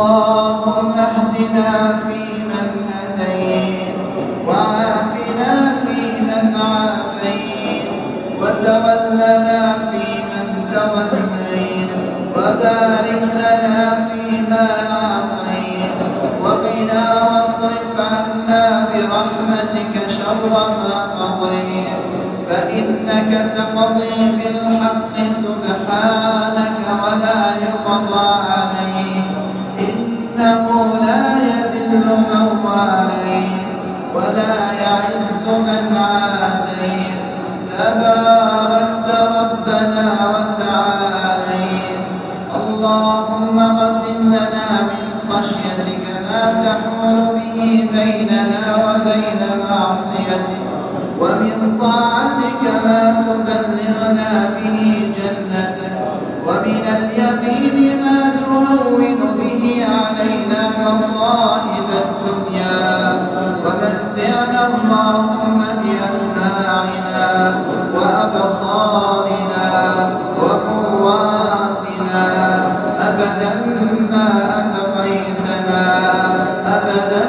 اللهم اهدنا فيمن هديت وعافنا فيمن عافيت وتولنا فيمن توليت وبارك لنا فيما أعطيت وقنا واصرف عنا برحمتك شر ما قضيت فإنك تقضي بالحق تباركت ربنا وتعاليت. اللهم قسم لنا من خشيتك ما تحول به بيننا وبين معصيتك ومن طاعتك ما تبلغنا به جنتك. ومن اليقين ما nada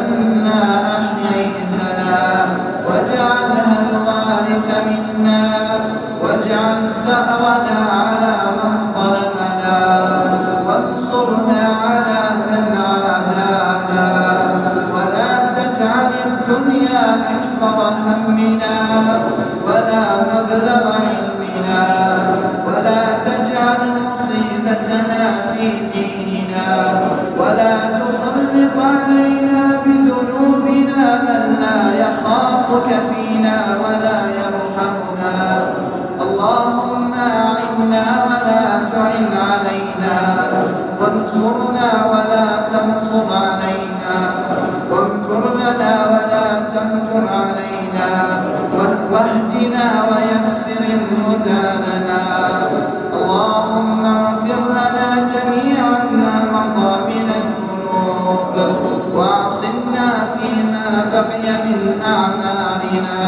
من أعمالنا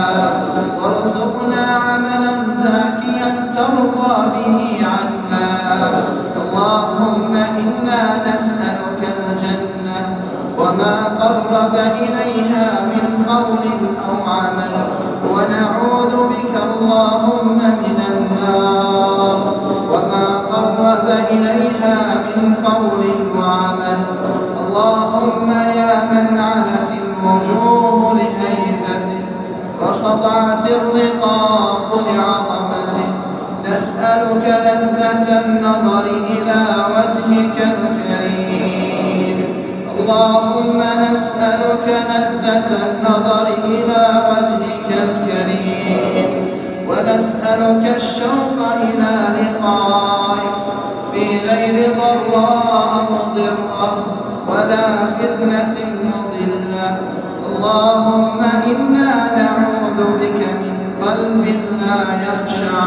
وارزقنا عملا زاكيا ترضى به عنا. اللهم إنا نسألك الجنة وما قرب إليها من قول أو عمل ونعوذ بك اللهم من النار وما قرب إليها من قول نسألك لذة النظر إلى وجهك الكريم ونسألك الشوق إلى لقائك. في غير ضراء مضرة ولا فتنة مضلة. اللهم إنا نعوذ بك من قلب لا يخشع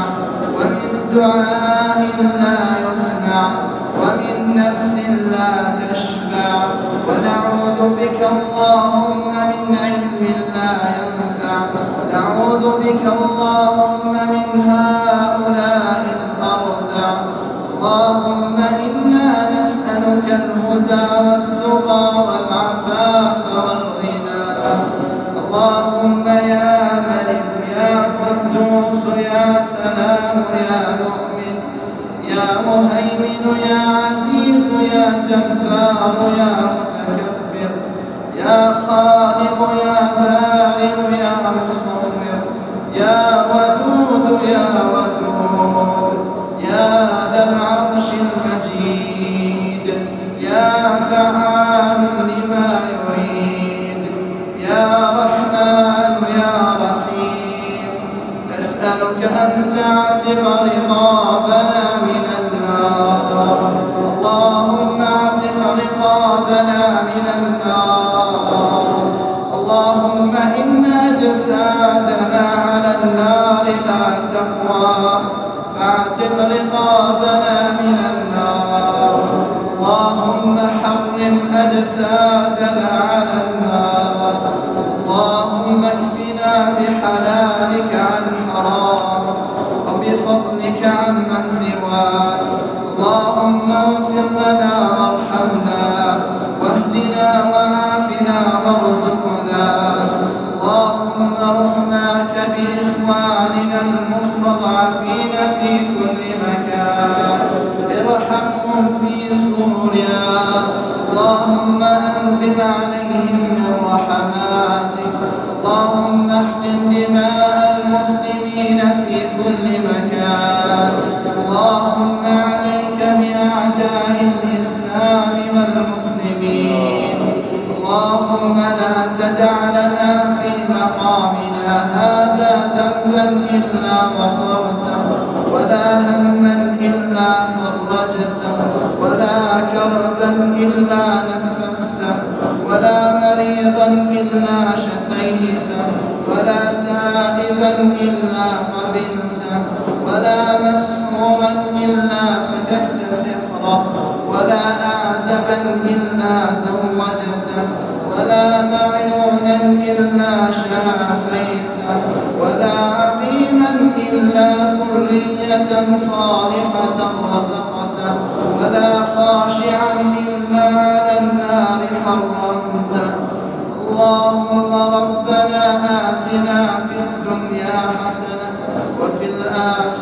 ومن دعاء لا يسمع ومن نفس لا تشبع. ونعوذ بك اللهم من علم لا ينفع. نعوذ بك اللهم من هؤلاء الأربع. اللهم إنا نسألك الهدى والتقى والعفاف والغنى. اللهم يا ملك يا قدوس يا سلام يا مؤمن يا مهيمن يا عزيز يا جبار يا تقوى فاعتق رقابنا من النار. اللهم حرم أجسادنا على النار. اللهم اكفنا بحلالك عن حرامك وبفضلك عمن سواك. اللهم اغفر لنا أنزل عليهم من رحماتك اللهم احقن دماء المسلمين في كل مكان. اللهم عليك بأعداء الإسلام والمسلمين. اللهم لا تدع لنا في مقامنا هذا ذنبا إلا غفرته ولا هما إلا فرجته ولا كربا إلا نفسته ولا إلا شفيته ولا تائبا إلا قبلته ولا مسحورا إلا فتحت سحره ولا أعزبا إلا زوجته ولا معيونا إلا شافيته ولا عقيما إلا ذرية صالحة رزقته ولا خاشعا إلا آتنا في الدنيا حسنة وفي الآخرة